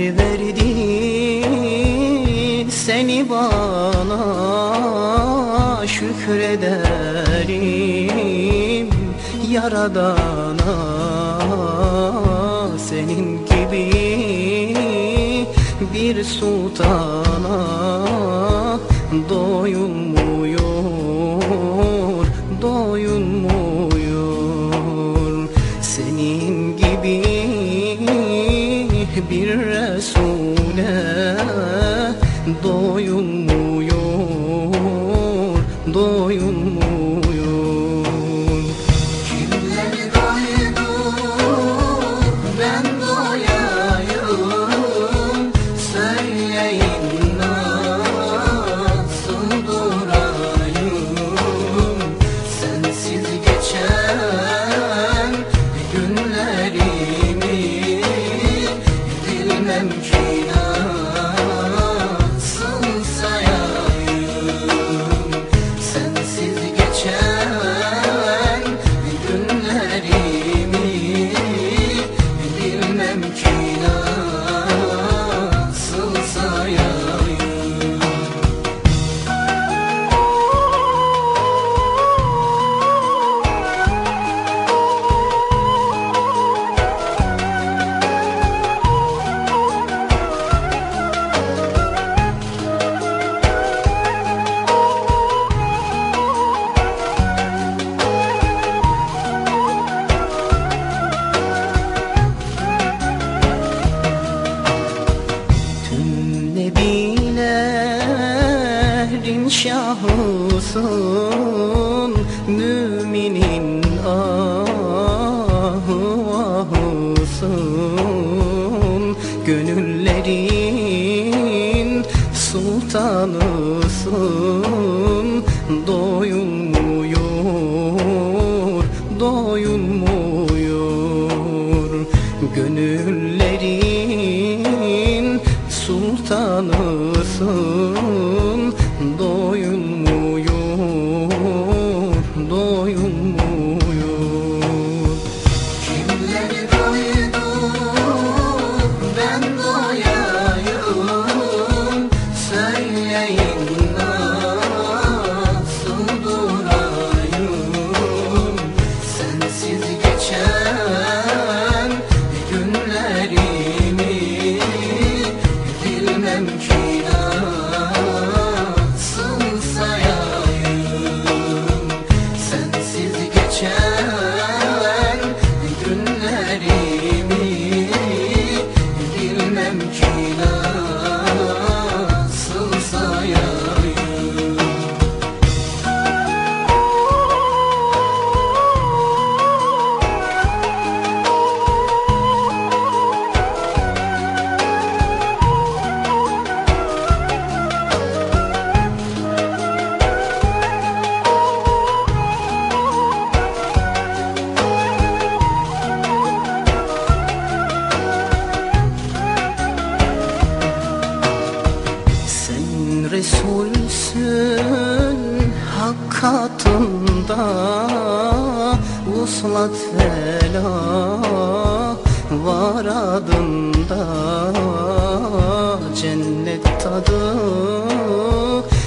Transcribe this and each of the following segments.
Neler verdi seni bana şükrederim. Yaradana senin gibi bir sultana doyulmuyor doyulmuyor Resul'e doyulmuyor doyulmuyor alegria. Şahısın Müminin ahı ahısın Gönüllerin sultanısın Doyulmuyor, doyulmuyor Vuslat vela var adında Cennet tadı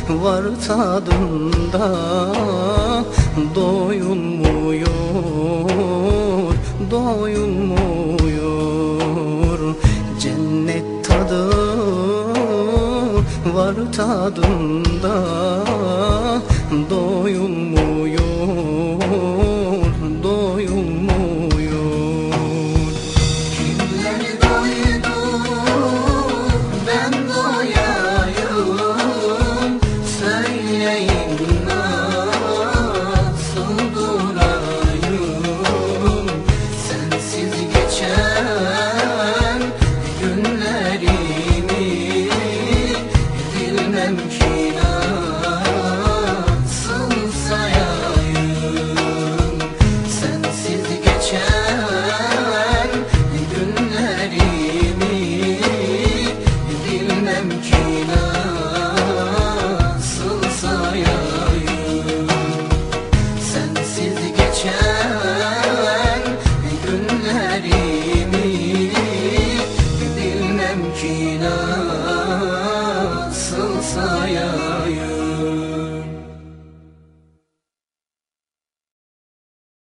var tadında Doyulmuyor, doyulmuyor. Cennet tadı var tadında Regina.